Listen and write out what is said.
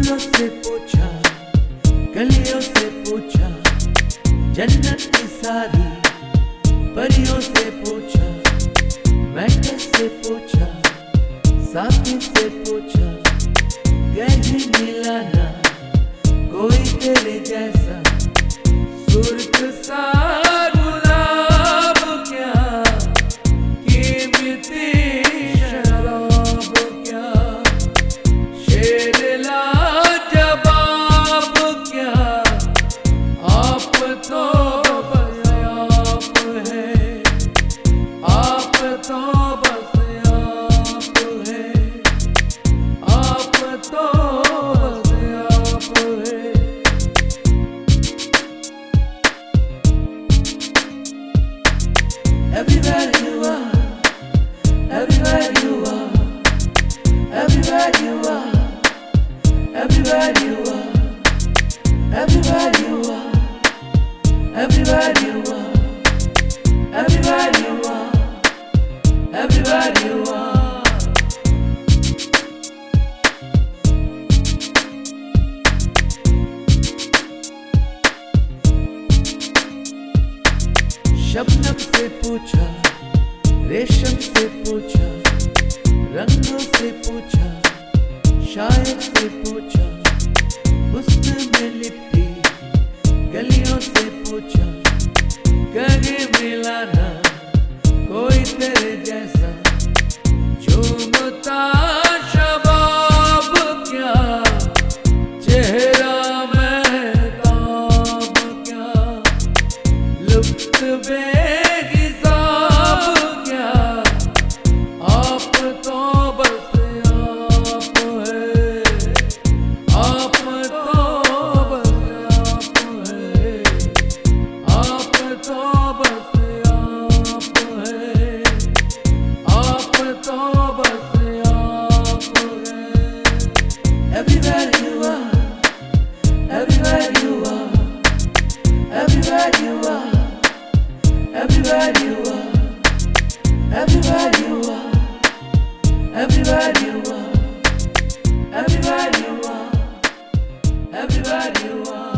फूलों से पूछा, गलियों से पूछा, जन्नत की सारी परियों से पूछा मैं कैसे पूछा, साथी से पूछा, गहरी मिलाना कोई तेरे जैसा सूरत तो बस आप है आप तो बस आप है Everywhere शबनम से पूछा रेशम से पूछा रंगों से पूछा शायद से पूछा। Everybody you are.